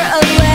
away.